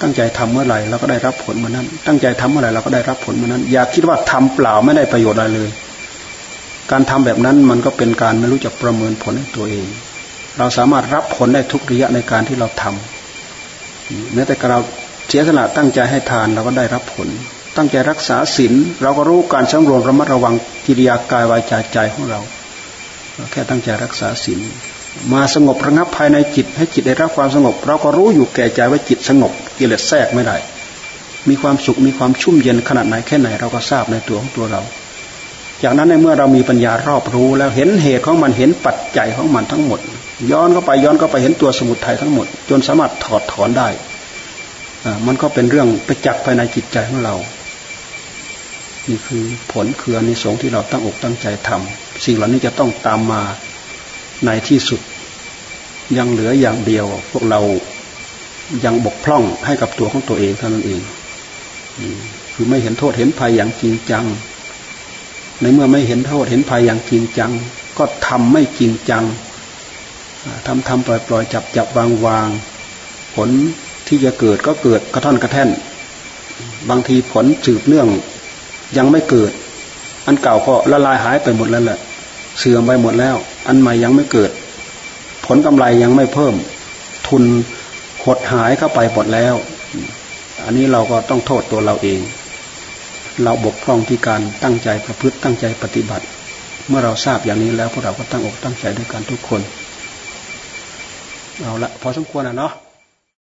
ตั้งใจทำเมื่อไหร่เราก็ได้รับผลเมื่อนั้น ตั้งใจทำเมื่อไหร่เราก็ได้รับผลเมื่อนั้น อย่าคิดว่าทำเปล่าไม่ได้ประโยชน์อะไรเลย การทำแบบนั้นมันก็เป็นการไม่รู้จักประเมินผลในตัวเอง เราสามารถรับผลได้ทุกระยะในการที่เราทำแม้แต่เราเสียสละตั้งใจให้ทานเราก็ได้รับผล ตั้งใจรักษาศีลเราก็รู้การสำรวมระมัดระวังกิริยากายวาจาใจของเรา แค่ตั้งใจรักษาศีลมาสงบระงับภายในจิต ให้จิตได้รับความสงบ เราก็รู้อยู่แก่ใจว่าจิตสงบกิเลสแทรกไม่ได้ มีความสุขมีความชุ่มเย็นขนาดไหนแค่ไหนเราก็ทราบในตัวของตัวเรา จากนั้นในเมื่อเรามีปัญญารอบรู้แล้วเห็นเหตุของมันเห็นปัจจัยของมันทั้งหมด ย้อนเข้าไปย้อนเข้าไปเห็นตัวสมุทัยทั้งหมด จนสามารถถอดถอนได้มันก็เป็นเรื่องประจักษ์ภายในจิตใจของเรา นี่คือผลคืออนนิสงส์ที่เราตั้งอกตั้งใจทำสิ่งเหล่านี้จะต้องตามมาในที่สุด ยังเหลืออย่างเดียว พวกเรายังบกพร่องให้กับตัวของตัวเองเท่านั้นเองคือไม่เห็นโทษเห็นภัยอย่างจริงจัง ในเมื่อไม่เห็นโทษเห็นภัยอย่างจริงจัง ก็ทำไม่จริงจังทำทำปล่อยปล่อยจับจับวางวางผลที่จะเกิดก็เกิดกระท่อนกระแท่น บางทีผลสืบเนื่อง ยังไม่เกิด อันเก่าก็ละลายหายไปหมดแล้วแหละเสื่อมไปหมดแล้ว อันใหม่ยังไม่เกิด ผลกำไรยังไม่เพิ่ม ทุนหดหายเข้าไปหมดแล้ว อันนี้เราก็ต้องโทษตัวเราเอง เราบกพร่องที่การตั้งใจประพฤติตั้งใจปฏิบัติ เมื่อเราทราบอย่างนี้แล้วพวกเราก็ตั้งอกตั้งใจด้วยกันทุกคน เอาละพอสมควรนะเนาะ